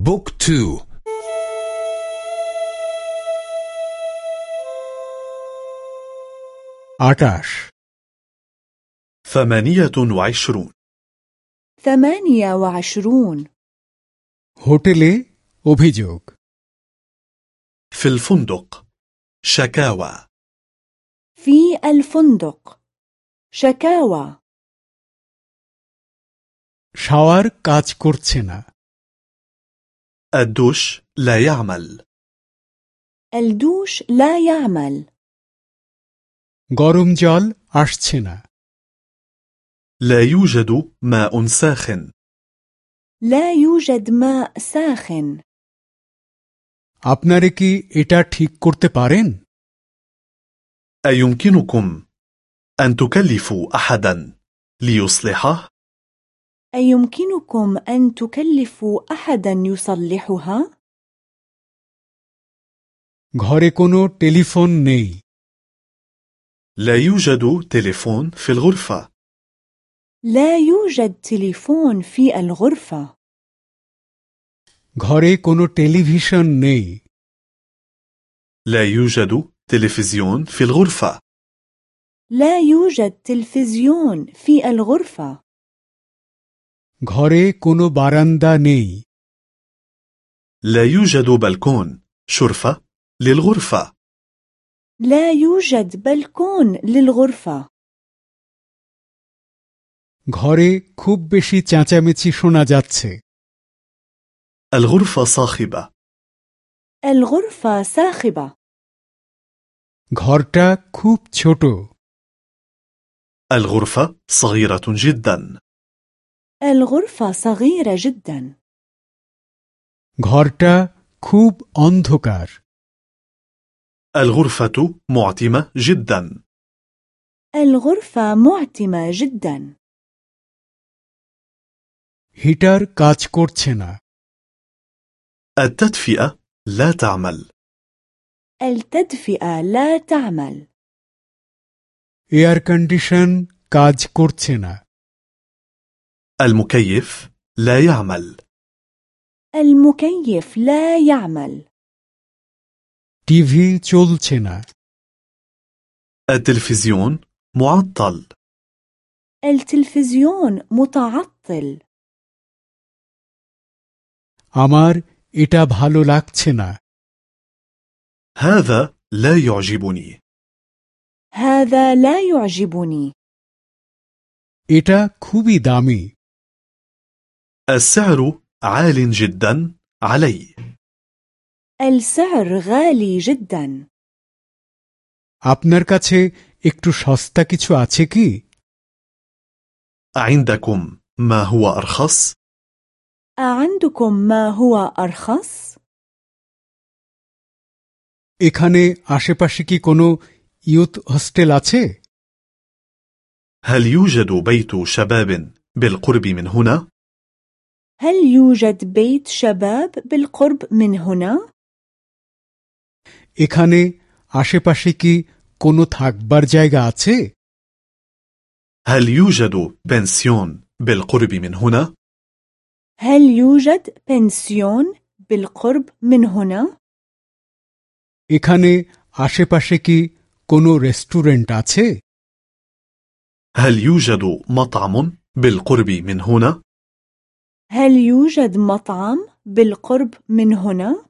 بوك تو আটাশ ثمانية وعشرون ثمانية وعشرون হোটেলে অভিযোগ في الفندق شكاوى في الفندق شكاوى শাওয়ার কাজ করছে না الدوش لا يعمل الدوش لا يعمل গরম জল আসছে না لا يوجد ماء ساخن لا يوجد ماء ساخن আপনারে কি এটা ঠিক করতে পারেন أيمكنكم أن تكلفوا أحدا ليصلحه؟ أيمكنكم أن تكلفوا أحدا يصلحها؟ ঘরে কোনো টেলিফোন নেই لا يوجد تليفون في الغرفة لا يوجد تليفون في الغرفة ঘরে কোনো টেলিভিশন নেই لا يوجد تلفزيون في الغرفة لا يوجد تلفزيون في الغرفة ঘরে কোনো বারান্দা নেই لا يوجد بلكون شرفة للغرفة لا يوجد بلكون للغرفة ঘরে খুব বেশি চেঁচামেচি শোনা যাচ্ছে الغرفة صاخبة الغرفة صاخبة ঘরটা খুব ছোট الغرفة صغيرة جدا الغرفة صغيرة جدا ঘরটা খুব অন্ধকার الغرفة معتمة جدا الغرفة معتمة جدا হিটার কাজ করছে না التدفئة لا تعمل التدفئة لا تعمل এয়ার কন্ডিশন কাজ করছে না المكيف لا يعمل المكيف لا يعمل টিভি চলছে না التلفزيون معطل التلفزيون متعطل আমার এটা ভালো লাগছে না هذا لا يعجبني هذا لا يعجبني এটা খুবই দামি السعر عال جدا علي السعر غالي جدا আপনার কাছে একটু সস্তা কিছু আছে কি عندكم ما هو أرخص؟ أعندكم ما هو أرخص؟ এখানে আশেপাশে কি কোনো ইউথ হোস্টেল আছে هل يوجد بيت شباب بالقرب من هنا؟ هل يوجد بيت شباب بالقرب من هنا؟ এখানে আশেপাশে কি কোনো থাকবার জায়গা আছে هل يوجد بنسيون بالقرب من هنا؟ هل يوجد بنسيون بالقرب من هنا؟ এখানে আশেপাশে কি কোনো রেস্টুরেন্ট আছে هل يوجد مطعم بالقرب من هنا؟ هل يوجد مطعم بالقرب من هنا؟